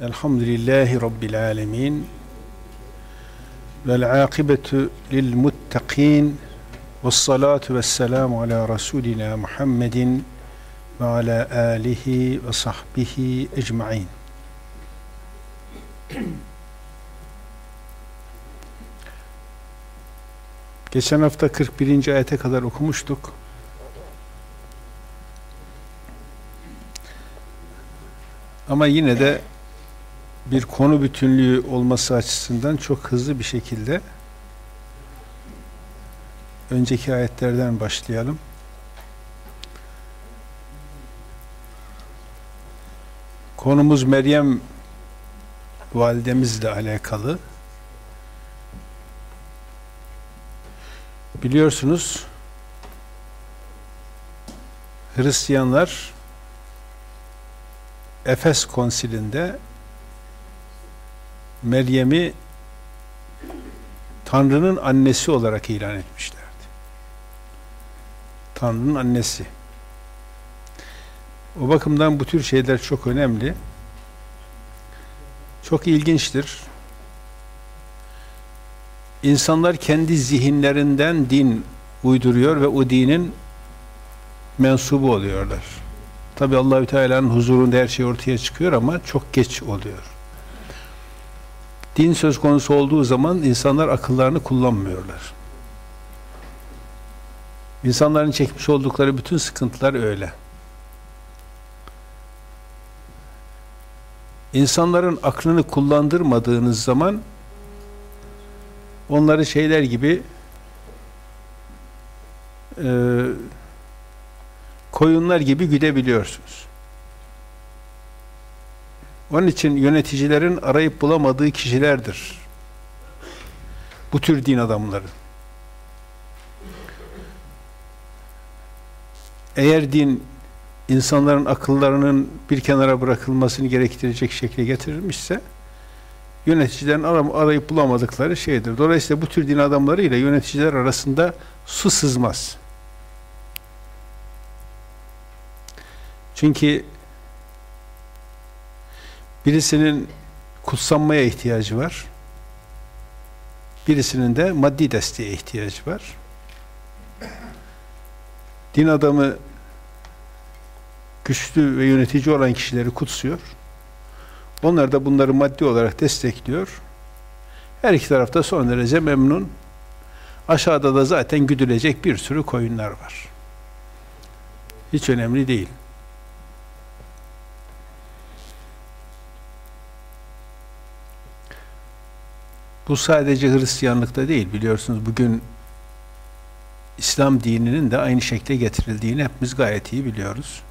Elhamdülillahi Rabbil alemin. Vel akibetu lil muttaqin. Ve salatu ve selamu ala Resulina Muhammedin ve ala alihi ve sahbihi ecma'in. Geçen hafta 41. ayete kadar okumuştuk. Ama yine de bir konu bütünlüğü olması açısından çok hızlı bir şekilde önceki ayetlerden başlayalım. Konumuz Meryem validemizle alakalı. Biliyorsunuz Hristiyanlar Efes konsilinde Meryem'i Tanrı'nın annesi olarak ilan etmişlerdi. Tanrı'nın annesi. O bakımdan bu tür şeyler çok önemli. Çok ilginçtir. İnsanlar kendi zihinlerinden din uyduruyor ve o dinin mensubu oluyorlar. Tabi Allahü Teala'nın huzurunda her şey ortaya çıkıyor ama çok geç oluyor. Din söz konusu olduğu zaman insanlar akıllarını kullanmıyorlar. İnsanların çekmiş oldukları bütün sıkıntılar öyle. İnsanların aklını kullandırmadığınız zaman onları şeyler gibi e, koyunlar gibi güdebiliyorsunuz. Onun için yöneticilerin arayıp bulamadığı kişilerdir. Bu tür din adamları. Eğer din insanların akıllarının bir kenara bırakılmasını gerektirecek şekle getirilmişse yöneticilerin arayıp bulamadıkları şeydir. Dolayısıyla bu tür din adamları ile yöneticiler arasında su sızmaz. Çünkü birisinin kutsanmaya ihtiyacı var. Birisinin de maddi desteğe ihtiyacı var. Din adamı güçlü ve yönetici olan kişileri kutsuyor. Onlar da bunları maddi olarak destekliyor. Her iki tarafta son derece memnun. Aşağıda da zaten güdülecek bir sürü koyunlar var. Hiç önemli değil. Bu sadece Hristiyanlıkta değil biliyorsunuz bugün İslam dininin de aynı şekle getirildiğini hepimiz gayet iyi biliyoruz.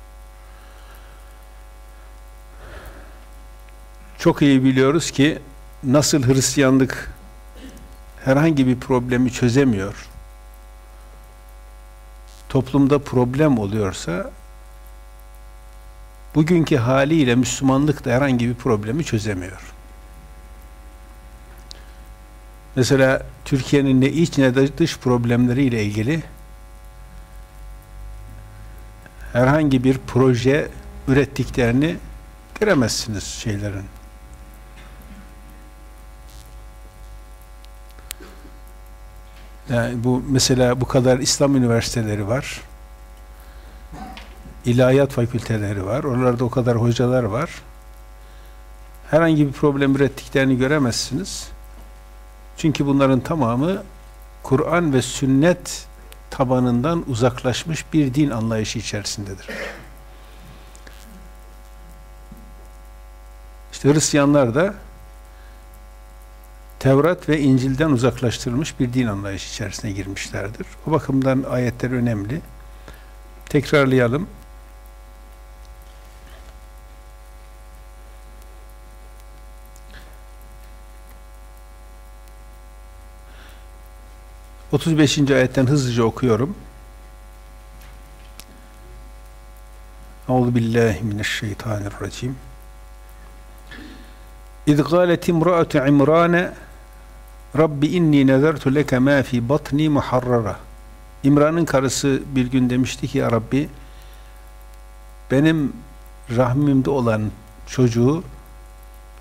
Çok iyi biliyoruz ki nasıl Hristiyanlık herhangi bir problemi çözemiyor, toplumda problem oluyorsa, bugünkü haliyle Müslümanlık da herhangi bir problemi çözemiyor. Mesela Türkiye'nin ne iç ne de dış problemleriyle ilgili herhangi bir proje ürettiklerini göremezsiniz şeylerin. Yani bu mesela bu kadar İslam üniversiteleri var. İlahiyat fakülteleri var. Oralarda o kadar hocalar var. Herhangi bir problem ürettiklerini göremezsiniz. Çünkü bunların tamamı Kur'an ve sünnet tabanından uzaklaşmış bir din anlayışı içerisindedir. İşte Hristiyanlar da Tevrat ve İncil'den uzaklaştırılmış bir din anlayışı içerisine girmişlerdir. O bakımdan ayetler önemli. Tekrarlayalım. 35. ayetten hızlıca okuyorum. Euzu billahi mineşşeytanirracim. İz galet imra'atu İmran Rabbi inni nezertu leke ma fi batni muharrara. İmran'ın karısı bir gün demişti ki ya Rabbi benim rahmimde olan çocuğu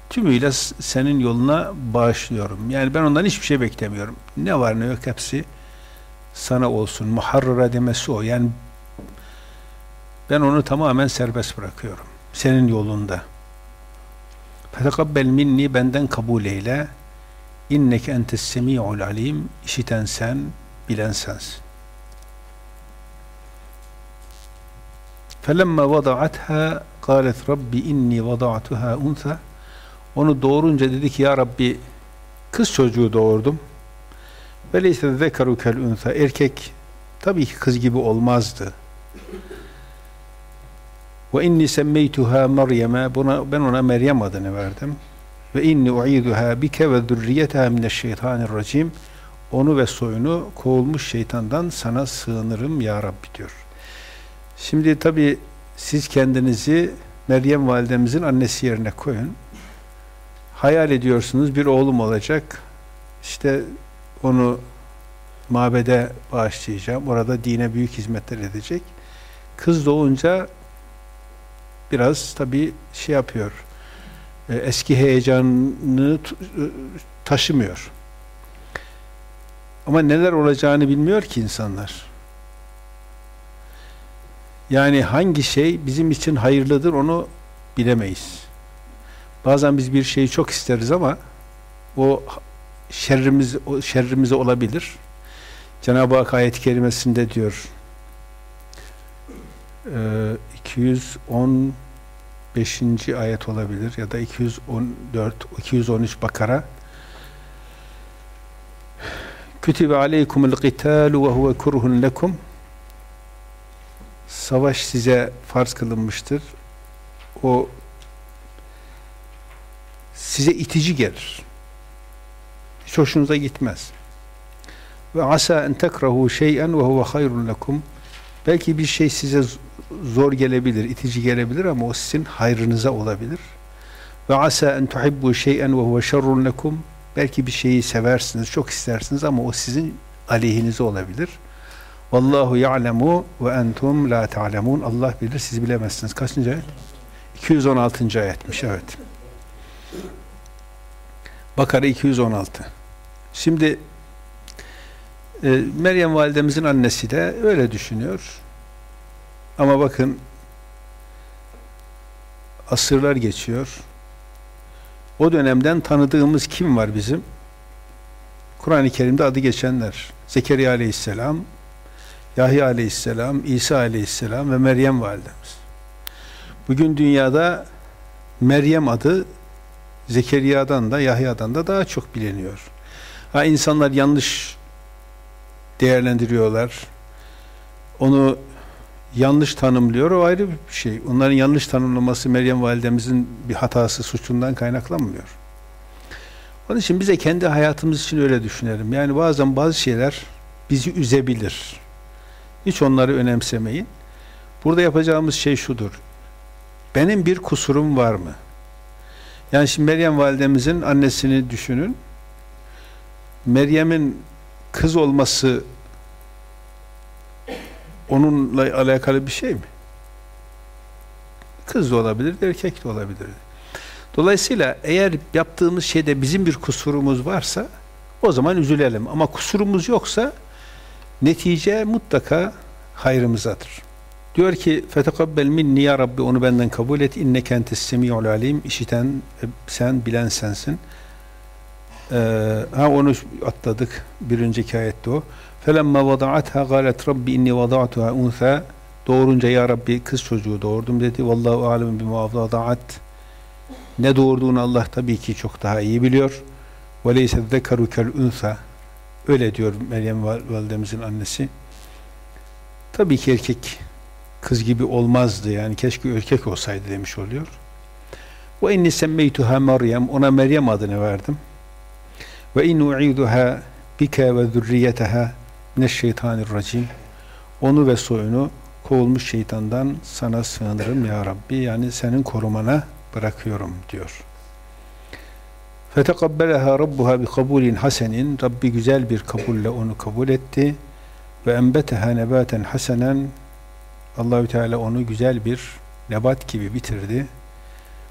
tümüyle senin yoluna bağışlıyorum. Yani ben ondan hiçbir şey beklemiyorum. Ne var ne yok hepsi sana olsun. Muharrara demesi o. Yani ben onu tamamen serbest bırakıyorum. Senin yolunda. Fetekabbel minni benden kabul eyle. İnneke entes semi'ul alim. İşiten sen, bilen sensin. Felemma vada'atha قالت Rabbi inni vada'tuha untha onu doğurunca dedi ki ya Rabbi kız çocuğu doğurdum. Ve leyse zekaru kel unsa erkek tabii ki kız gibi olmazdı. Ve inni semmeytuha Meryem'e buna ben ona Meryem adını verdim. Ve inni u'iduha bike ve zurriyeteha mineşşeytanirracim. Onu ve soyunu kovulmuş şeytandan sana sığınırım ya Rabbi diyor. Şimdi tabi siz kendinizi Meryem validemizin annesi yerine koyun. Hayal ediyorsunuz bir oğlum olacak. İşte onu mabede bağışlayacağım. Orada dine büyük hizmetler edecek. Kız doğunca biraz tabi şey yapıyor. E, eski heyecanını e, taşımıyor. Ama neler olacağını bilmiyor ki insanlar. Yani hangi şey bizim için hayırlıdır onu bilemeyiz. Bazen biz bir şeyi çok isteriz ama o şerrimiz o şerrimize olabilir. Cenab-ı Hak ayet-i kerimesinde diyor 215. ayet olabilir ya da 214 213 Bakara Kütübe aleykumul qitalu ve huve kurhun lekum Savaş size farz kılınmıştır. O size itici gelir. Hiç hoşunuza gitmez. Ve asa en tekrahu şey'en ve huve hayrun lekum. Belki bir şey size zor gelebilir, itici gelebilir ama o sizin hayrınıza olabilir. Ve asa en tuhibbu şey'en ve huve şerrun lekum. Belki bir şeyi seversiniz, çok istersiniz ama o sizin aleyhinize olabilir. Vallahu ya'lemu ve entum la ta'lemun. Allah bilir, siz bilemezsiniz. Kaçıncı ayet? 216. ayetmiş, evet. Bakara 216. Şimdi e, Meryem validemizin annesi de öyle düşünüyor. Ama bakın asırlar geçiyor. O dönemden tanıdığımız kim var bizim? Kur'an-ı Kerim'de adı geçenler. Zekeriya aleyhisselam, Yahya aleyhisselam, İsa aleyhisselam ve Meryem validemiz. Bugün dünyada Meryem adı Zekeriya'dan da Yahya'dan da daha çok biliniyor. Ha insanlar yanlış değerlendiriyorlar. Onu yanlış tanımlıyor o ayrı bir şey. Onların yanlış tanımlaması Meryem validemizin bir hatası, suçundan kaynaklanmıyor. Onun için bize kendi hayatımız için öyle düşünelim. Yani bazen bazı şeyler bizi üzebilir. Hiç onları önemsemeyin. Burada yapacağımız şey şudur. Benim bir kusurum var mı? Yani şimdi Meryem validemizin annesini düşünün. Meryem'in kız olması onunla alakalı bir şey mi? Kız da olabilir, erkek de olabilir. Dolayısıyla eğer yaptığımız şeyde bizim bir kusurumuz varsa o zaman üzülelim. Ama kusurumuz yoksa netice mutlaka hayrımızadır. Diyor ki fetekabbel minni ya Rabbi onu benden kabul et inne kentes semi'ul alim işiten e, sen bilen sensin. Ee, ha onu atladık bir önceki ayette o. Felemma vada'atha galet Rabbi inni vada'tuha unsa doğurunca ya Rabbi kız çocuğu doğurdum dedi. Vallahu alem bima vada'at ne doğurduğunu Allah tabii ki çok daha iyi biliyor. Ve leyse zekaru unsa öyle diyor Meryem validemizin annesi. Tabii ki erkek kız gibi olmazdı yani keşke erkek olsaydı demiş oluyor. Ve inni semmeytuha Meryem ona Meryem adını verdim. Ve in u'iduha bike ve zürriyeteha mineşşeytanirracim. Onu ve soyunu kovulmuş şeytandan sana sığınırım ya Rabbi. Yani senin korumana bırakıyorum diyor. Fetekabbeleha rabbuha bi kabulin hasenin. Rabbi güzel bir kabulle onu kabul etti. Ve enbeteha nebaten hasenen Allahü Teala onu güzel bir nebat gibi bitirdi.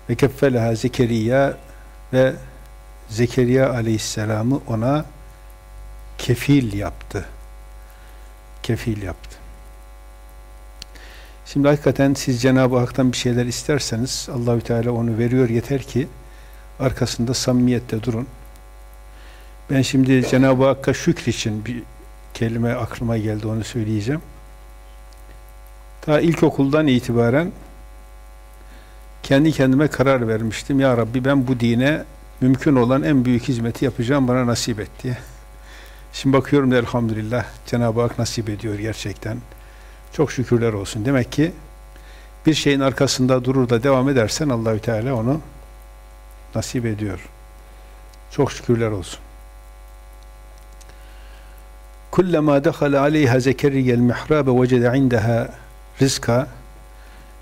Ve keffeleha Zekeriya ve Zekeriya aleyhisselamı ona kefil yaptı. Kefil yaptı. Şimdi hakikaten siz Cenab-ı Hak'tan bir şeyler isterseniz Allahü Teala onu veriyor yeter ki arkasında samimiyette durun. Ben şimdi Cenab-ı Hakk'a şükür için bir kelime aklıma geldi onu söyleyeceğim. Ta ilkokuldan itibaren kendi kendime karar vermiştim. Ya Rabbi ben bu dine mümkün olan en büyük hizmeti yapacağım bana nasip et diye. Şimdi bakıyorum da elhamdülillah Cenab-ı Hak nasip ediyor gerçekten. Çok şükürler olsun. Demek ki bir şeyin arkasında durur da devam edersen Allahü Teala onu nasip ediyor. Çok şükürler olsun. Kullama dakhala aleyha Zekeriya'l mihrabe vecede indaha rizka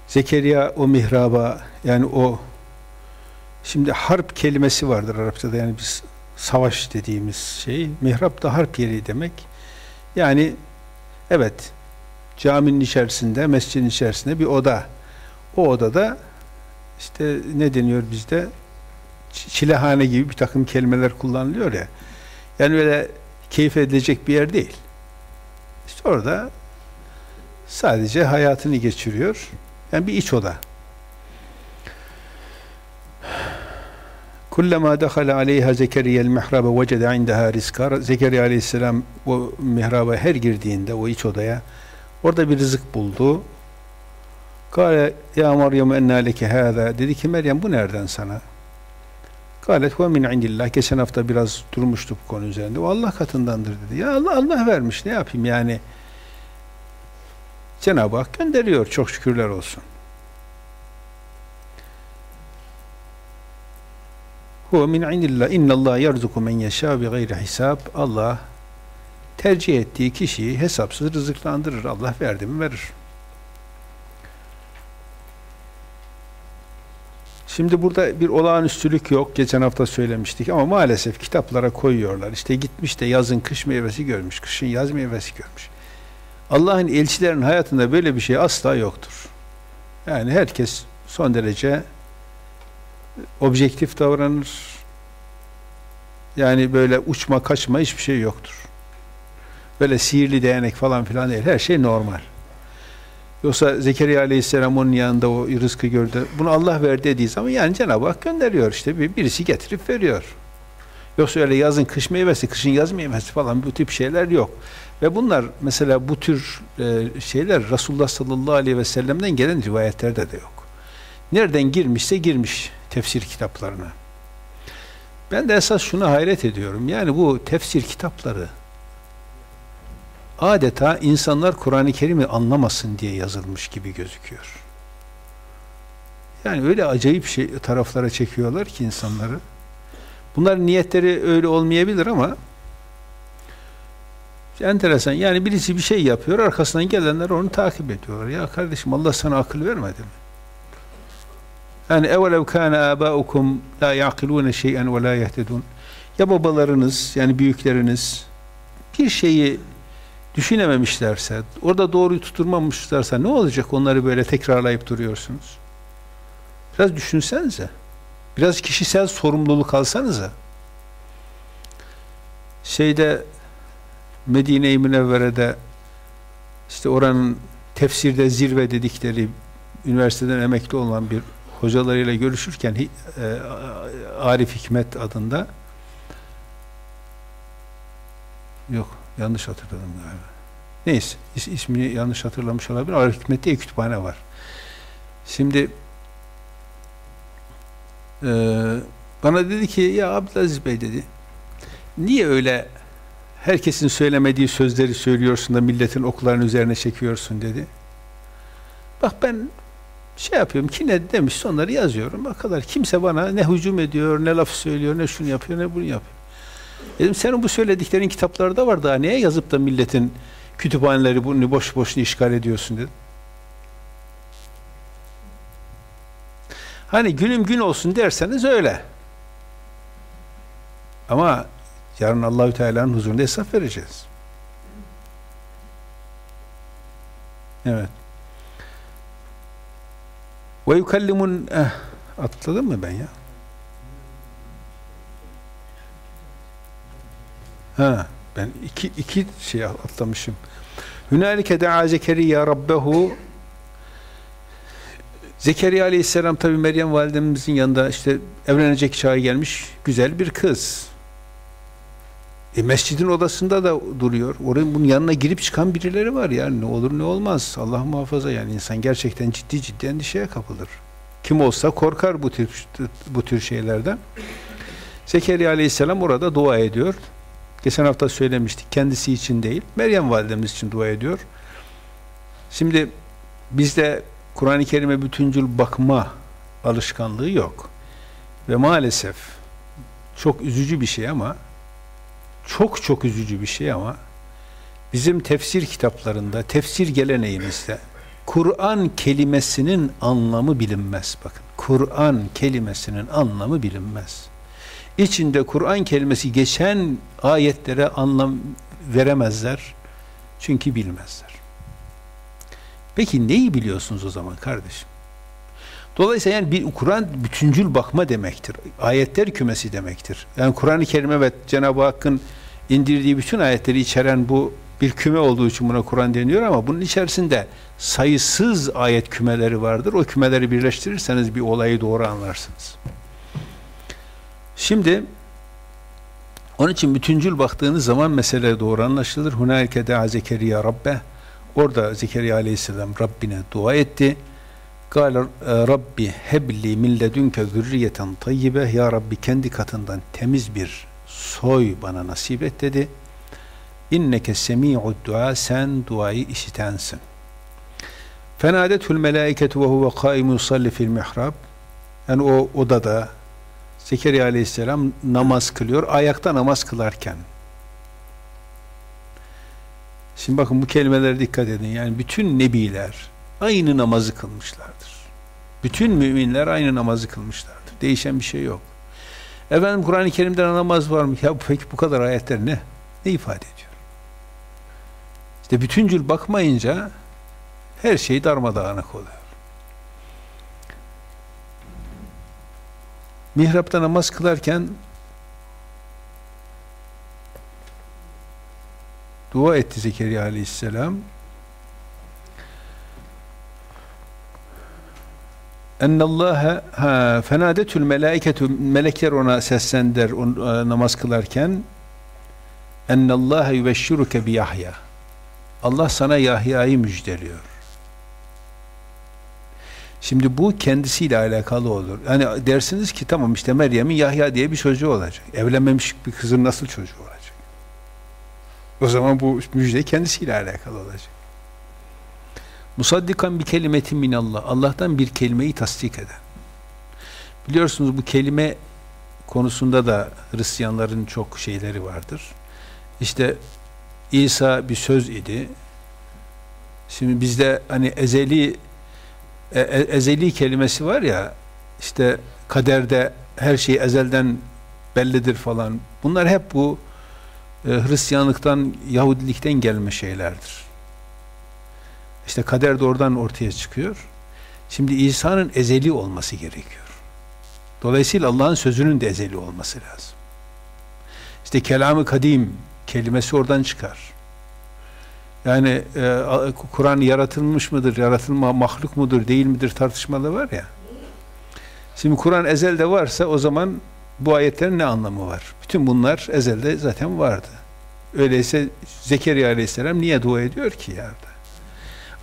Zekeriya o mihraba yani o şimdi harp kelimesi vardır Arapçada yani biz savaş dediğimiz şey mihrap da harp yeri demek. Yani evet caminin içerisinde, mescidin içerisinde bir oda. O odada işte ne deniyor bizde? Çilehane gibi bir takım kelimeler kullanılıyor ya. Yani öyle keyif edilecek bir yer değil. İşte orada sadece hayatını geçiriyor. Yani bir iç oda. Kullama dakhala aleyha Zekeriya'l mihrabe vecede indaha rizka. Zekeriya aleyhisselam o mihraba her girdiğinde o iç odaya orada bir rızık buldu. Kale ya Meryem enna leke hâzâ. Dedi ki Meryem bu nereden sana? Galet ve min indillah. Geçen hafta biraz durmuştuk bu konu üzerinde. O Allah katındandır dedi. Ya Allah Allah vermiş. Ne yapayım yani? Cenab-ı Hak gönderiyor. Çok şükürler olsun. Huve min indillah. İnnallah yerzuku men yeşâ bi gayri hisab. Allah tercih ettiği kişiyi hesapsız rızıklandırır. Allah verdi mi verir. Şimdi burada bir olağanüstülük yok. Geçen hafta söylemiştik ama maalesef kitaplara koyuyorlar. İşte gitmiş de yazın kış meyvesi görmüş, kışın yaz meyvesi görmüş. Allah'ın elçilerin hayatında böyle bir şey asla yoktur. Yani herkes son derece objektif davranır. Yani böyle uçma kaçma hiçbir şey yoktur. Böyle sihirli değnek falan filan değil. Her şey normal. Yoksa Zekeriya Aleyhisselam onun yanında o rızkı gördü. Bunu Allah verdi dediği zaman yani Cenab-ı Hak gönderiyor işte. Birisi getirip veriyor. Yoksa öyle yazın kış meyvesi, kışın yaz meyvesi falan bu tip şeyler yok. Ve bunlar mesela bu tür e, şeyler Resulullah sallallahu aleyhi ve sellem'den gelen rivayetlerde de yok. Nereden girmişse girmiş tefsir kitaplarına. Ben de esas şuna hayret ediyorum. Yani bu tefsir kitapları adeta insanlar Kur'an-ı Kerim'i anlamasın diye yazılmış gibi gözüküyor. Yani öyle acayip şey taraflara çekiyorlar ki insanları. Bunların niyetleri öyle olmayabilir ama enteresan. Yani birisi bir şey yapıyor, arkasından gelenler onu takip ediyorlar. Ya kardeşim Allah sana akıl vermedi mi? Yani evvelev kâne âbâukum la ya'kilûne şey'en ve la yehtedûn. Ya babalarınız, yani büyükleriniz bir şeyi düşünememişlerse, orada doğruyu tuturmamışlarsa ne olacak onları böyle tekrarlayıp duruyorsunuz? Biraz düşünsenize. Biraz kişisel sorumluluk alsanıza. Şeyde Medine-i Münevvere'de işte oranın tefsirde zirve dedikleri üniversiteden emekli olan bir hocalarıyla görüşürken e, Arif Hikmet adında yok yanlış hatırladım galiba. Neyse is, ismini yanlış hatırlamış olabilir. Arif Hikmet'te iki kütüphane var. Şimdi e, bana dedi ki ya Abdülaziz Bey dedi niye öyle herkesin söylemediği sözleri söylüyorsun da milletin okların üzerine çekiyorsun dedi. Bak ben şey yapıyorum ki ne demiş onları yazıyorum. O kadar kimse bana ne hücum ediyor, ne laf söylüyor, ne şunu yapıyor, ne bunu yapıyor. Dedim senin bu söylediklerin kitaplarda var daha neye yazıp da milletin kütüphaneleri bunu boş boşuna işgal ediyorsun dedim. Hani günüm gün olsun derseniz öyle. Ama Yarın Allahü Teala'nın huzurunda hesap vereceğiz. Evet. Ve yukallimun eh, atladım mı ben ya? Ha, ben iki, iki şey atlamışım. Hünalike da'a Zekeriya Rabbehu Zekeriya Aleyhisselam tabi Meryem validemizin yanında işte evlenecek çağa gelmiş güzel bir kız. E mescidin odasında da duruyor. Oraya bunun yanına girip çıkan birileri var yani ne olur ne olmaz. Allah muhafaza yani insan gerçekten ciddi ciddi endişeye kapılır. Kim olsa korkar bu tür bu tür şeylerden. Zekeriya Aleyhisselam orada dua ediyor. Geçen hafta söylemiştik. Kendisi için değil, Meryem validemiz için dua ediyor. Şimdi bizde Kur'an-ı Kerim'e bütüncül bakma alışkanlığı yok. Ve maalesef çok üzücü bir şey ama çok çok üzücü bir şey ama bizim tefsir kitaplarında, tefsir geleneğimizde Kur'an kelimesinin anlamı bilinmez. Bakın, Kur'an kelimesinin anlamı bilinmez. İçinde Kur'an kelimesi geçen ayetlere anlam veremezler. Çünkü bilmezler. Peki neyi biliyorsunuz o zaman kardeşim? Dolayısıyla yani bir Kur'an bütüncül bakma demektir. Ayetler kümesi demektir. Yani Kur'an-ı Kerim evet Cenab-ı Hakk'ın indirdiği bütün ayetleri içeren bu bir küme olduğu için buna Kur'an deniyor ama bunun içerisinde sayısız ayet kümeleri vardır. O kümeleri birleştirirseniz bir olayı doğru anlarsınız. Şimdi onun için bütüncül baktığınız zaman mesele doğru anlaşılır. Hunalike da'a Zekeriya Rabbe Orada Zekeriya Aleyhisselam Rabbine dua etti. Gâle Rabbi hebli min ledünke zürriyeten tayyibe Ya Rabbi kendi katından temiz bir soy bana nasip et dedi. İnneke semi'ud dua sen duayı işitensin. Fenadethül melâiketu ve huve kâimun salli fil mihrab yani o odada Zekeriya Aleyhisselam namaz kılıyor. Ayakta namaz kılarken Şimdi bakın bu kelimelere dikkat edin. Yani bütün nebiler aynı namazı kılmışlardır. Bütün müminler aynı namazı kılmışlardır. Değişen bir şey yok. Efendim Kur'an-ı Kerim'de namaz var mı? Ya peki bu kadar ayetler ne? Ne ifade ediyor? İşte bütüncül bakmayınca her şey darmadağınık oluyor. Mihrapta namaz kılarken dua etti Zekeriya aleyhisselam. Ennallâhe ha fenâdetül melâiketu melekler ona seslendiler on, e, namaz kılarken ennallâhe yübeşşiruke bi Yahya Allah sana Yahya'yı müjdeliyor. Şimdi bu kendisiyle alakalı olur. Yani dersiniz ki tamam işte Meryem'in Yahya diye bir çocuğu olacak. Evlenmemiş bir kızın nasıl çocuğu olacak? O zaman bu müjde kendisiyle alakalı olacak. Musaddikan bir kelimetin minallah. Allah'tan bir kelimeyi tasdik eden. Biliyorsunuz bu kelime konusunda da Hristiyanların çok şeyleri vardır. İşte İsa bir söz idi. Şimdi bizde hani ezeli e, e ezeli kelimesi var ya işte kaderde her şey ezelden bellidir falan. Bunlar hep bu e, Hristiyanlıktan, Yahudilikten gelme şeylerdir. İşte kader de oradan ortaya çıkıyor. Şimdi İsa'nın ezeli olması gerekiyor. Dolayısıyla Allah'ın sözünün de ezeli olması lazım. İşte kelamı kadim kelimesi oradan çıkar. Yani e, Kur'an yaratılmış mıdır, yaratılma mahluk mudur, değil midir tartışmalı var ya. Şimdi Kur'an ezelde varsa o zaman bu ayetlerin ne anlamı var? Bütün bunlar ezelde zaten vardı. Öyleyse Zekeriya Aleyhisselam niye dua ediyor ki yerde?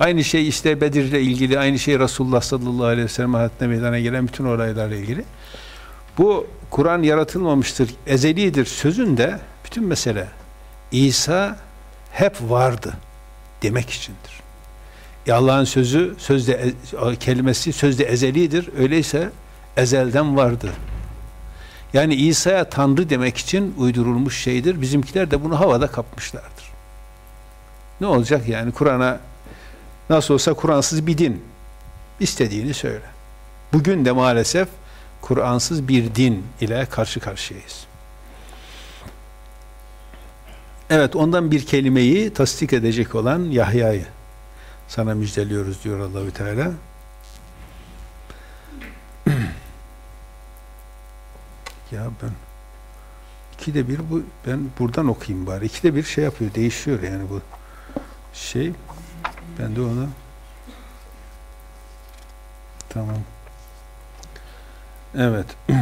Aynı şey işte Bedir'le ilgili, aynı şey Resulullah sallallahu aleyhi ve sellem hayatına meydana gelen bütün olaylarla ilgili. Bu Kur'an yaratılmamıştır, ezelidir sözünde bütün mesele İsa hep vardı demek içindir. E Allah'ın sözü, sözde kelimesi sözde ezelidir. Öyleyse ezelden vardı. Yani İsa'ya Tanrı demek için uydurulmuş şeydir. Bizimkiler de bunu havada kapmışlardır. Ne olacak yani Kur'an'a nasıl olsa Kur'ansız bir din istediğini söyle. Bugün de maalesef Kur'ansız bir din ile karşı karşıyayız. Evet ondan bir kelimeyi tasdik edecek olan Yahya'yı sana müjdeliyoruz diyor Allahü Teala. Ya ben İkide bir bu ben buradan okuyayım bari. İkide bir şey yapıyor, değişiyor yani bu şey. Ben de onu Tamam. Evet.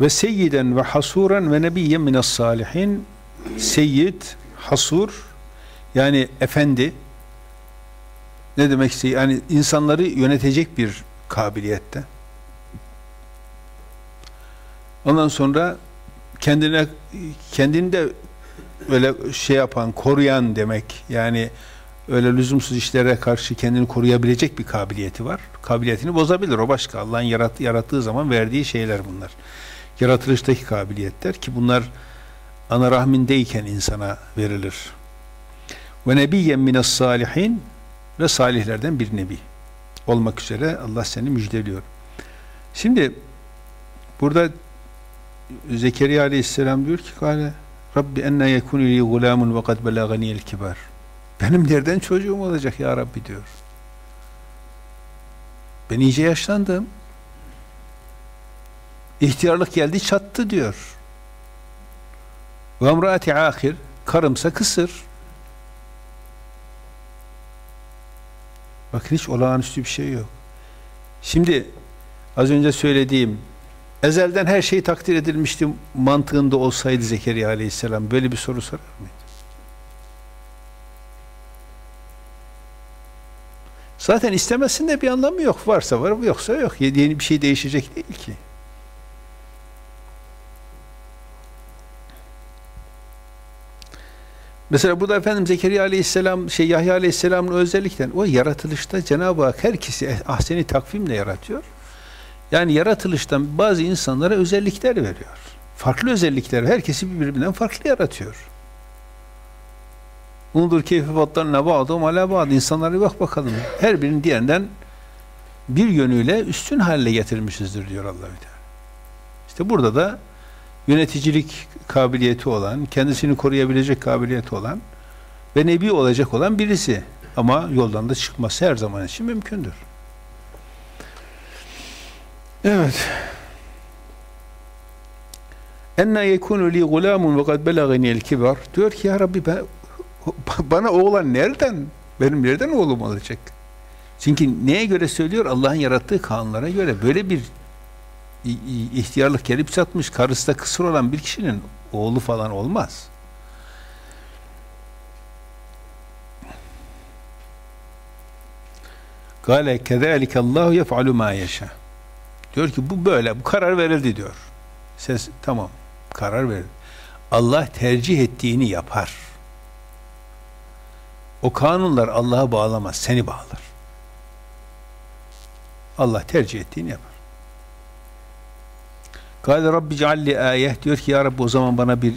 ve seyyiden ve hasuran ve nebiyyen minas salihin seyyid, hasur yani efendi ne demek yani insanları yönetecek bir kabiliyette. Ondan sonra kendine kendini de öyle şey yapan, koruyan demek. Yani öyle lüzumsuz işlere karşı kendini koruyabilecek bir kabiliyeti var. Kabiliyetini bozabilir. O başka. Allah'ın yarat, yarattığı zaman verdiği şeyler bunlar. Yaratılıştaki kabiliyetler ki bunlar ana rahmindeyken insana verilir. Ve nebiyyen minas salihin ve salihlerden bir nebi olmak üzere Allah seni müjdeliyor. Şimdi burada Zekeriya aleyhisselam diyor ki Kale Rabbi enne yekunu li gulamun ve kad belaganiyel kibar. Benim nereden çocuğum olacak ya Rabbi diyor. Ben iyice yaşlandım. İhtiyarlık geldi çattı diyor. Ve emraati ahir karımsa kısır. Bakın hiç olağanüstü bir şey yok. Şimdi az önce söylediğim ezelden her şey takdir edilmişti mantığında olsaydı Zekeriya aleyhisselam böyle bir soru sorar mıydı? Zaten istemezsin de bir anlamı yok. Varsa var, yoksa yok. Yeni bir şey değişecek değil ki. Mesela burada efendim Zekeriya Aleyhisselam, şey Yahya Aleyhisselam'ın özellikten o yaratılışta Cenab-ı Hak herkesi ahseni takvimle yaratıyor. Yani yaratılıştan bazı insanlara özellikler veriyor. Farklı özellikler, herkesi birbirinden farklı yaratıyor. Undur keyfi batlarına bağdım ala bağdı. İnsanlara bak bakalım. Her birinin diğerinden bir yönüyle üstün haline getirmişizdir diyor allah Teala. İşte burada da yöneticilik kabiliyeti olan, kendisini koruyabilecek kabiliyeti olan ve nebi olacak olan birisi. Ama yoldan da çıkması her zaman için mümkündür. Evet. Enna yekunu li gulamun ve kad belagani el kibar. Diyor ki ya Rabbi ben bana oğlan nereden? Benim nereden oğlum olacak? Çünkü neye göre söylüyor? Allah'ın yarattığı kanunlara göre böyle bir ihtiyarlık gelip çatmış, karısı da kısır olan bir kişinin oğlu falan olmaz. Gale kezalike Allahu yef'alu ma yeşâ. Diyor ki bu böyle, bu karar verildi diyor. Ses tamam, karar verildi. Allah tercih ettiğini yapar. O kanunlar Allah'a bağlamaz, seni bağlar. Allah tercih ettiğini yapar. Kâle Rabbi cealli ayet diyor ki ya Rabbi o zaman bana bir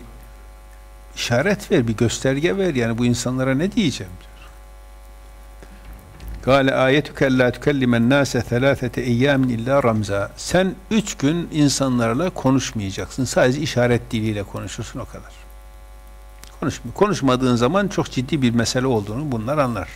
işaret ver, bir gösterge ver. Yani bu insanlara ne diyeceğim diyor. Kâle ayetüke lâ tükellimen nâse thelâfete eyyâmin illa ramza. Sen üç gün insanlarla konuşmayacaksın. Sadece işaret diliyle konuşursun o kadar. Konuşma. Konuşmadığın zaman çok ciddi bir mesele olduğunu bunlar anlar.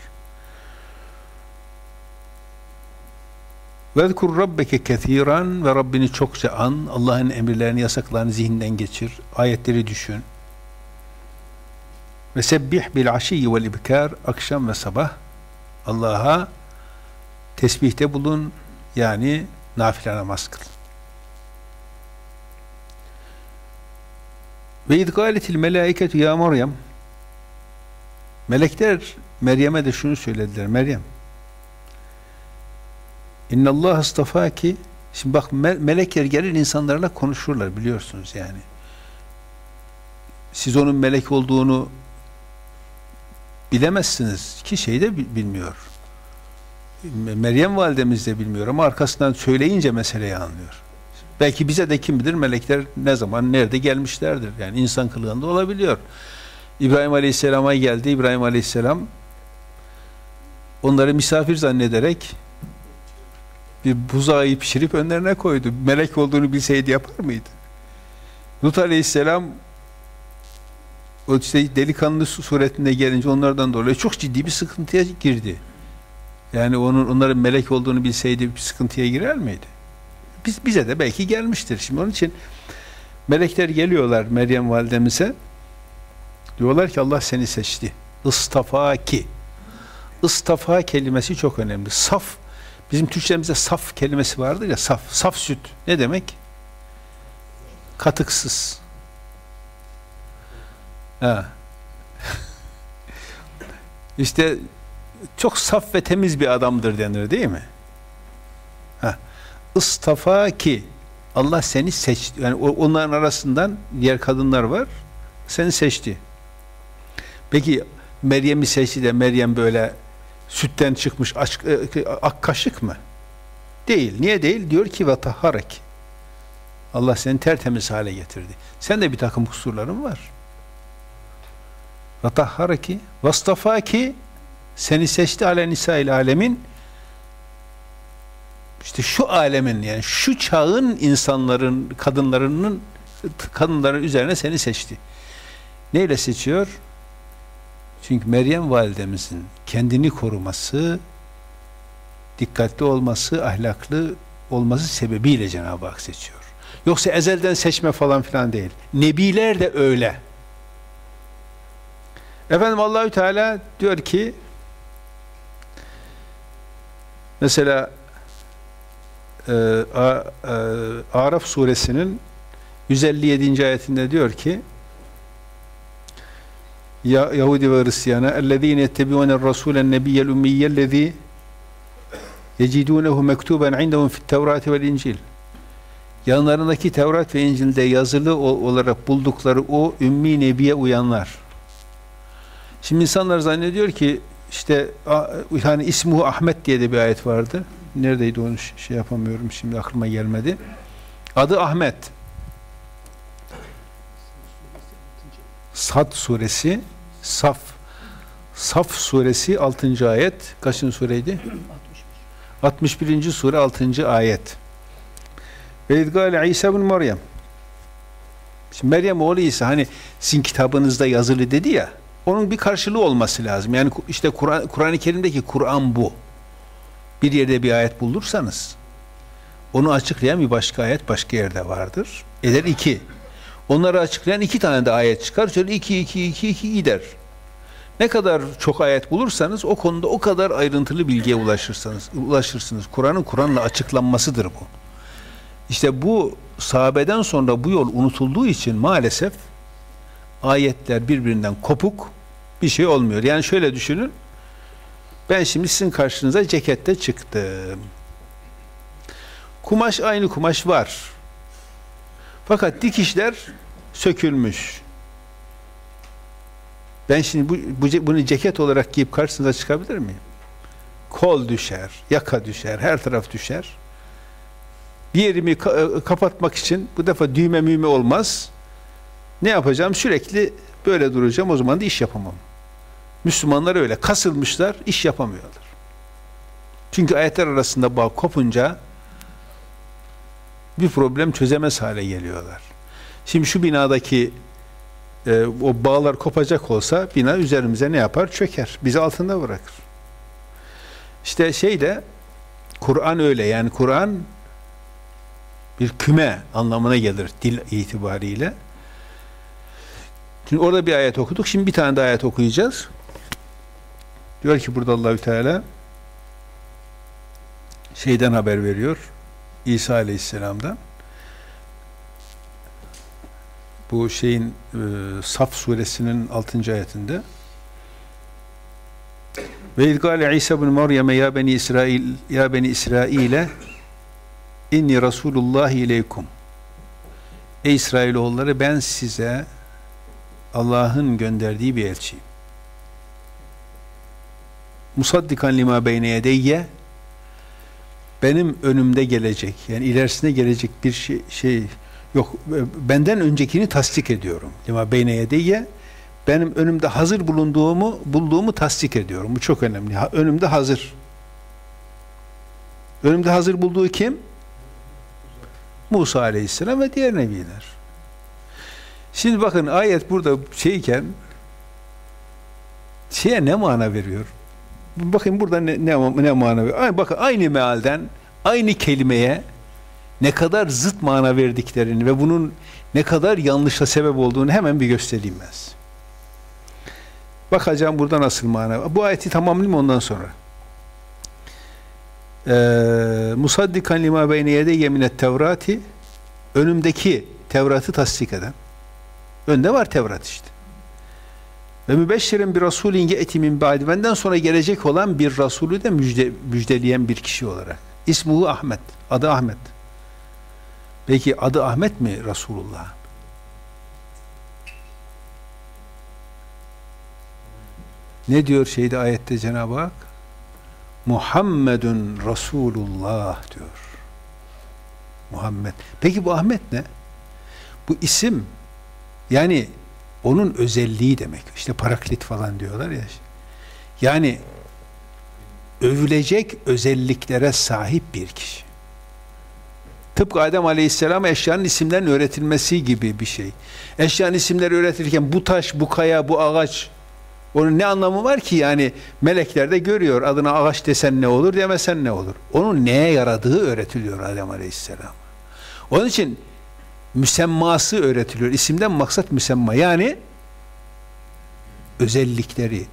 Vezkur rabbeke kethiran ve Rabbini çokça an. Allah'ın emirlerini, yasaklarını zihinden geçir. Ayetleri düşün. Ve sebbih bil aşiyyi vel ibkar. Akşam ve sabah Allah'a tesbihte bulun. Yani nafile namaz kıl. Ve idgâletil melâiketu ya Meryem Melekler Meryem'e de şunu söylediler. Meryem İnna Allah istafaki Şimdi bak melekler gelir insanlarla konuşurlar biliyorsunuz yani. Siz onun melek olduğunu bilemezsiniz ki şey de bilmiyor. Meryem validemiz de bilmiyor ama arkasından söyleyince meseleyi anlıyor. Belki bize de kim bilir melekler ne zaman, nerede gelmişlerdir. Yani insan kılığında olabiliyor. İbrahim Aleyhisselam'a geldi. İbrahim Aleyhisselam onları misafir zannederek bir buzağı pişirip önlerine koydu. Melek olduğunu bilseydi yapar mıydı? Lut Aleyhisselam o işte delikanlı suretinde gelince onlardan dolayı çok ciddi bir sıkıntıya girdi. Yani onun onların melek olduğunu bilseydi bir sıkıntıya girer miydi? Biz, bize de belki gelmiştir. Şimdi onun için melekler geliyorlar Meryem validemize. Diyorlar ki Allah seni seçti. Istafa ki. Istafa kelimesi çok önemli. Saf. Bizim Türkçemizde saf kelimesi vardır ya saf. Saf süt. Ne demek? Katıksız. Ha. işte çok saf ve temiz bir adamdır denir değil mi? Ha. Istafa ki Allah seni seçti. Yani onların arasından diğer kadınlar var. Seni seçti. Peki Meryem'i seçti de Meryem böyle sütten çıkmış aşk, e, ak kaşık mı? Değil. Niye değil? Diyor ki ve tahharek. Allah seni tertemiz hale getirdi. Sen de bir takım kusurların var. Ve tahhareki vastafaki seni seçti ale nisail alemin işte şu alemin yani şu çağın insanların kadınlarının kadınların üzerine seni seçti. Neyle seçiyor? Çünkü Meryem validemizin kendini koruması, dikkatli olması, ahlaklı olması sebebiyle Cenab-ı Hak seçiyor. Yoksa ezelden seçme falan filan değil. Nebiler de öyle. Efendim Allahü Teala diyor ki mesela e, A, e, Araf suresinin 157. ayetinde diyor ki ya Yahudi ve Hristiyana اَلَّذ۪ينَ يَتَّبِعُونَ الرَّسُولَ النَّبِيَّ الْاُمِّيَّ الَّذ۪ي يَجِدُونَهُ مَكْتُوبًا عِنْدَهُمْ فِي التَّوْرَاتِ وَالْاِنْجِيلِ Yanlarındaki Tevrat ve İncil'de yazılı olarak buldukları o ümmi nebiye uyanlar. Şimdi insanlar zannediyor ki işte hani ismuhu Ahmet diye de bir ayet vardı. Neredeydi onu şey yapamıyorum şimdi aklıma gelmedi. Adı Ahmet. Sad suresi Saf Saf suresi 6. ayet kaçıncı sureydi? 61. sure 6. ayet. Ve idgâle İsa bin Meryem. Şimdi Meryem oğlu İsa hani sizin kitabınızda yazılı dedi ya onun bir karşılığı olması lazım. Yani işte Kur'an Kur'an-ı Kerim'deki Kur'an bu. Bir yerde bir ayet bulursanız onu açıklayan bir başka ayet başka yerde vardır. Eder iki. Onları açıklayan iki tane de ayet çıkar. Şöyle iki, iki, iki, iki gider. Ne kadar çok ayet bulursanız o konuda o kadar ayrıntılı bilgiye ulaşırsanız, ulaşırsınız. Kur'an'ın Kur'an'la açıklanmasıdır bu. İşte bu sahabeden sonra bu yol unutulduğu için maalesef ayetler birbirinden kopuk bir şey olmuyor. Yani şöyle düşünün. Ben şimdi sizin karşınıza cekette çıktım. Kumaş aynı kumaş var. Fakat dikişler sökülmüş. Ben şimdi bu, bu bunu ceket olarak giyip karşınıza çıkabilir miyim? Kol düşer, yaka düşer, her taraf düşer. Bir yerimi ka- kapatmak için bu defa düğme müğme olmaz. Ne yapacağım? Sürekli böyle duracağım. O zaman da iş yapamam. Müslümanlar öyle. Kasılmışlar, iş yapamıyorlar. Çünkü ayetler arasında bağ kopunca bir problem çözemez hale geliyorlar. Şimdi şu binadaki e, o bağlar kopacak olsa bina üzerimize ne yapar? Çöker. Bizi altında bırakır. İşte şey de Kur'an öyle. Yani Kur'an bir küme anlamına gelir dil itibariyle. Şimdi orada bir ayet okuduk. Şimdi bir tane daha ayet okuyacağız. Diyor ki burada Allahü Teala şeyden haber veriyor. İsa Aleyhisselam'dan. Bu şeyin e, Saf suresinin 6. ayetinde ve idgale İsa bin Meryem ya beni İsrail ya beni İsrail'e inni Resulullah ileykum Ey İsrailoğulları ben size Allah'ın gönderdiği bir elçiyim. Musaddikan lima beyne yedeyye benim önümde gelecek yani ilerisine gelecek bir şey, şey yok benden öncekini tasdik ediyorum. Lima beyne yedeyye benim önümde hazır bulunduğumu bulduğumu tasdik ediyorum. Bu çok önemli. Önümde hazır. Önümde hazır bulduğu kim? Musa Aleyhisselam ve diğer nebiler. Şimdi bakın ayet burada şeyken şeye ne mana veriyor? Bakın burada ne, ne, ne mana veriyor? Bakın aynı mealden aynı kelimeye ne kadar zıt mana verdiklerini ve bunun ne kadar yanlışa sebep olduğunu hemen bir göstereyim ben size. Bakacağım burada nasıl mana. Bu ayeti tamamlayayım ondan sonra. Ee, Musaddikan lima beyne yede yeminet tevrati önümdeki Tevrat'ı tasdik eden önde var Tevrat işte. Ve mübeşşirin bir rasulin ye'ti min ba'di benden sonra gelecek olan bir rasulü de müjde, müjdeleyen bir kişi olarak. İsmuhu Ahmet. Adı Ahmet. Peki adı Ahmet mi Resulullah? Ne diyor şeyde ayette Cenab-ı Hak? Muhammedun Resulullah diyor. Muhammed. Peki bu Ahmet ne? Bu isim yani onun özelliği demek. İşte paraklit falan diyorlar ya. Yani övülecek özelliklere sahip bir kişi. Tıpkı Adem Aleyhisselam eşyanın isimlerin öğretilmesi gibi bir şey. Eşyanın isimleri öğretirken bu taş, bu kaya, bu ağaç onun ne anlamı var ki yani melekler de görüyor adına ağaç desen ne olur demesen ne olur. Onun neye yaradığı öğretiliyor Adem Aleyhisselam. Onun için müsemması öğretiliyor. İsimden maksat müsemma. Yani özellikleri.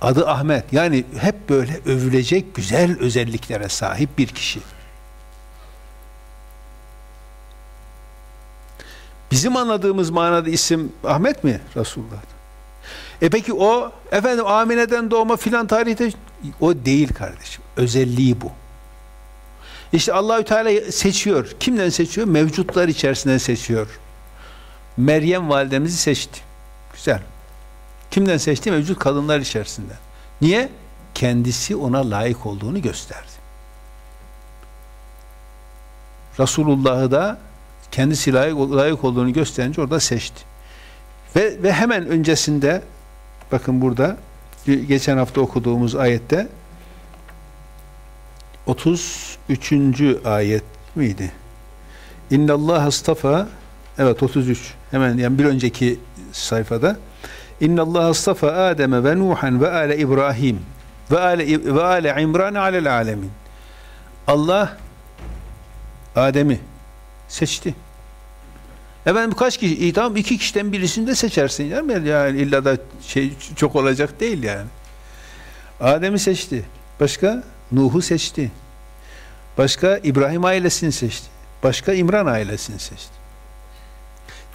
Adı Ahmet. Yani hep böyle övülecek güzel özelliklere sahip bir kişi. Bizim anladığımız manada isim Ahmet mi Resulullah? E peki o efendim Amine'den doğma filan tarihte o değil kardeşim. Özelliği bu. İşte Allahü Teala seçiyor. Kimden seçiyor? Mevcutlar içerisinden seçiyor. Meryem validemizi seçti. Güzel. Kimden seçti? Mevcut kadınlar içerisinden. Niye? Kendisi ona layık olduğunu gösterdi. Resulullah'ı da kendisi layık, layık olduğunu gösterince orada seçti. Ve, ve hemen öncesinde bakın burada geçen hafta okuduğumuz ayette 33. ayet miydi? İnna Allah astafa evet 33 hemen yani bir önceki sayfada İnna Allah astafa Adem ve Nuhan ve ale İbrahim ve ale ve ale İmran alel alemin. Allah Adem'i seçti. Efendim kaç kişi? tamam iki kişiden birisini de seçersin. Yani, yani illa da şey çok olacak değil yani. Adem'i seçti. Başka? Nuh'u seçti. Başka İbrahim ailesini seçti. Başka İmran ailesini seçti.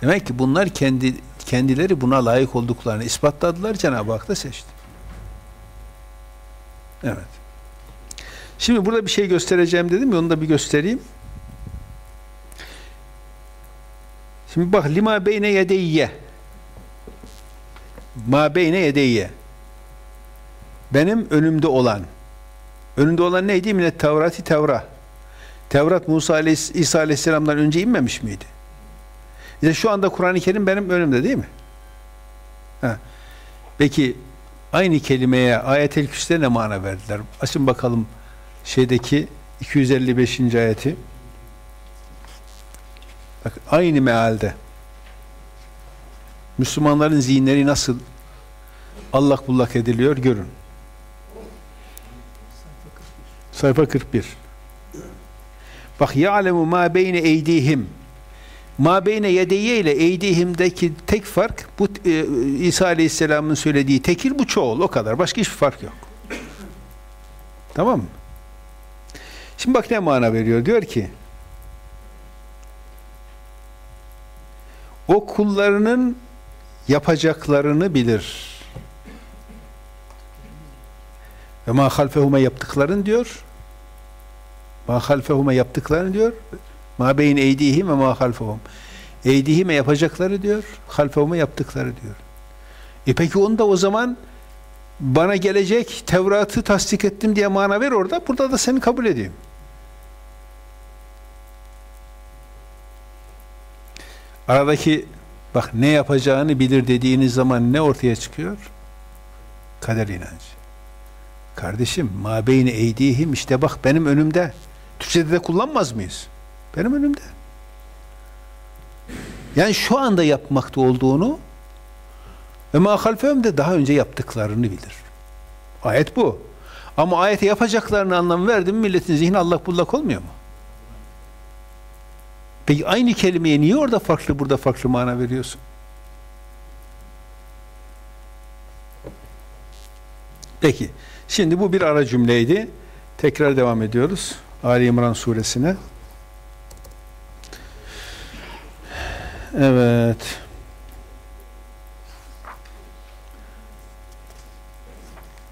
Demek ki bunlar kendi kendileri buna layık olduklarını ispatladılar. Cenab-ı Hak da seçti. Evet. Şimdi burada bir şey göstereceğim dedim ya onu da bir göstereyim. Şimdi bak lima beyne yedeyye ma beyne yedeyye benim önümde olan önünde olan neydi? Minet Tevrati Tevra. Tevrat Musa Aleyhis İsa Aleyhisselam'dan önce inmemiş miydi? İşte şu anda Kur'an-ı Kerim benim önümde değil mi? Ha. Peki aynı kelimeye ayet-el ne mana verdiler? Açın bakalım şeydeki 255. ayeti. Bak aynı mealde Müslümanların zihinleri nasıl allak bullak ediliyor görün. Sayfa 41. Bak ya'lemu ma beyne eydihim. Ma beyne yedeyye ile eydihimdeki tek fark bu e, İsa Aleyhisselam'ın söylediği tekil bu çoğul o kadar. Başka hiçbir fark yok. Tamam mı? Şimdi bak ne mana veriyor. Diyor ki o kullarının yapacaklarını bilir. Ve ma halfehuma yaptıklarını diyor. Ma halfehuma yaptıklarını diyor. Ma beyin eydihim ve ma halfehum. Eydihime yapacakları diyor. Halfehuma yaptıkları diyor. E peki onu da o zaman bana gelecek Tevrat'ı tasdik ettim diye mana ver orada. Burada da seni kabul edeyim. Aradaki bak ne yapacağını bilir dediğiniz zaman ne ortaya çıkıyor? Kader inancı. Kardeşim ma beyni eydihim işte bak benim önümde. Türkçede de kullanmaz mıyız? Benim önümde. Yani şu anda yapmakta olduğunu ve ma halfehum de daha önce yaptıklarını bilir. Ayet bu. Ama ayete yapacaklarını anlam verdim milletin zihni allak bullak olmuyor mu? Peki aynı kelimeye niye orada farklı burada farklı mana veriyorsun? Peki. Şimdi bu bir ara cümleydi. Tekrar devam ediyoruz. Ali İmran suresine. Evet.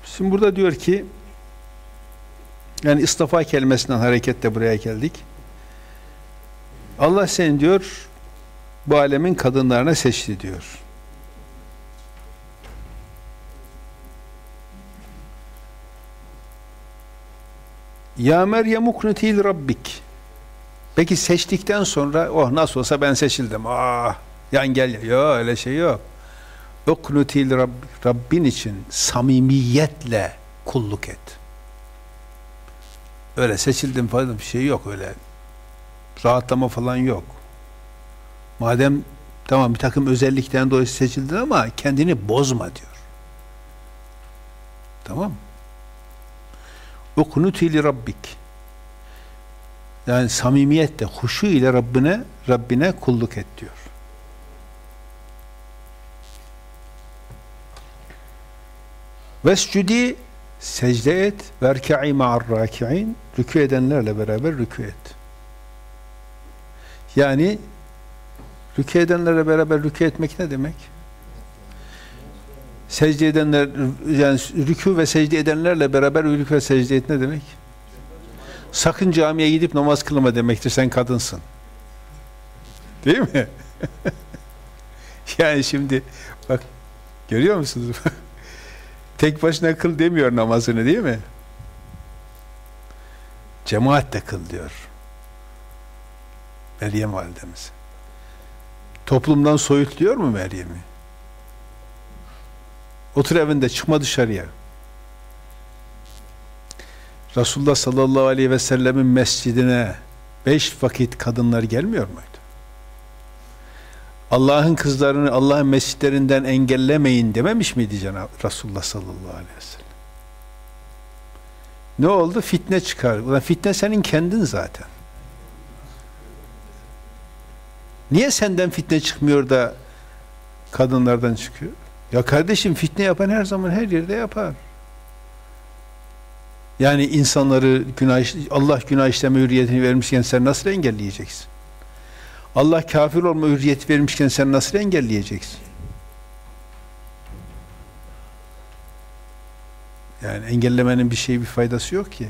Şimdi burada diyor ki yani istifa kelimesinden hareketle buraya geldik. Allah seni diyor bu alemin kadınlarına seçti diyor. Ya Meryem uknutil rabbik. Peki seçtikten sonra oh nasıl olsa ben seçildim. Ah yan gel. Yok öyle şey yok. Uknutil Rabb, Rabbin için samimiyetle kulluk et. Öyle seçildim falan bir şey yok öyle. Rahatlama falan yok. Madem tamam bir takım özellikten dolayı seçildin ama kendini bozma diyor. Tamam mı? Ukunuti li rabbik. Yani samimiyetle, huşu ile Rabbine, Rabbine kulluk et diyor. Vescudi secde et, verka'i ma'ar raki'in, rükû edenlerle beraber rükû et. Yani rükû edenlerle beraber rükû etmek ne demek? Secde edenler yani rükû ve secde edenlerle beraber rükû ve secde et ne demek? Sakın camiye gidip namaz kılma demektir. Sen kadınsın. Değil mi? yani şimdi bak görüyor musunuz? Tek başına kıl demiyor namazını değil mi? Cemaatle kıl diyor. Meryem validemiz. Toplumdan soyutluyor mu Meryem'i? Otur evinde çıkma dışarıya. Resulullah sallallahu aleyhi ve sellemin mescidine beş vakit kadınlar gelmiyor muydu? Allah'ın kızlarını Allah'ın mescitlerinden engellemeyin dememiş miydi Cenab Resulullah sallallahu aleyhi ve sellem? Ne oldu? Fitne çıkar. Ulan fitne senin kendin zaten. Niye senden fitne çıkmıyor da kadınlardan çıkıyor? Ya kardeşim fitne yapan her zaman her yerde yapar. Yani insanları günah, Allah günah işleme hürriyetini vermişken sen nasıl engelleyeceksin? Allah kafir olma hürriyeti vermişken sen nasıl engelleyeceksin? Yani engellemenin bir şey bir faydası yok ki.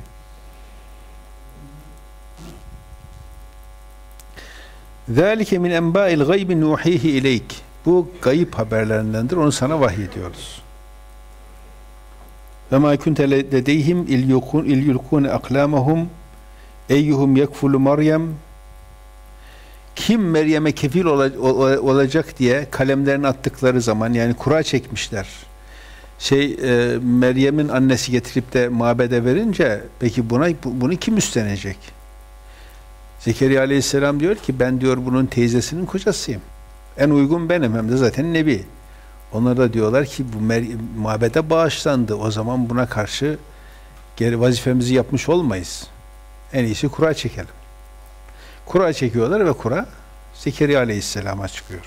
ذَٰلِكَ مِنْ اَنْبَاءِ الْغَيْبِ نُوحِيهِ اِلَيْكِ bu gayip haberlerindendir. Onu sana vahyediyoruz. Ve ma kunte ledeyhim il yulkun aklamahum eyyuhum yekfulu Meryem kim Meryem'e kefil olacak diye kalemlerini attıkları zaman yani kura çekmişler. Şey e, Meryem'in annesi getirip de mabede verince peki buna bunu kim üstlenecek? Zekeriya Aleyhisselam diyor ki ben diyor bunun teyzesinin kocasıyım. En uygun benim hem de zaten Nebi. Onlar da diyorlar ki bu mabede bağışlandı. O zaman buna karşı geri vazifemizi yapmış olmayız. En iyisi kura çekelim. Kura çekiyorlar ve kura Zekeriya Aleyhisselam'a çıkıyor.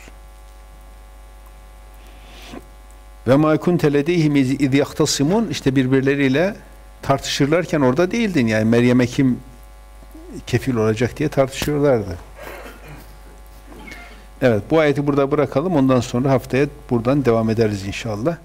Ve ma kunte ledeyhim iz yahtasimun işte birbirleriyle tartışırlarken orada değildin. Yani Meryem'e kim kefil olacak diye tartışıyorlardı. Evet bu ayeti burada bırakalım. Ondan sonra haftaya buradan devam ederiz inşallah.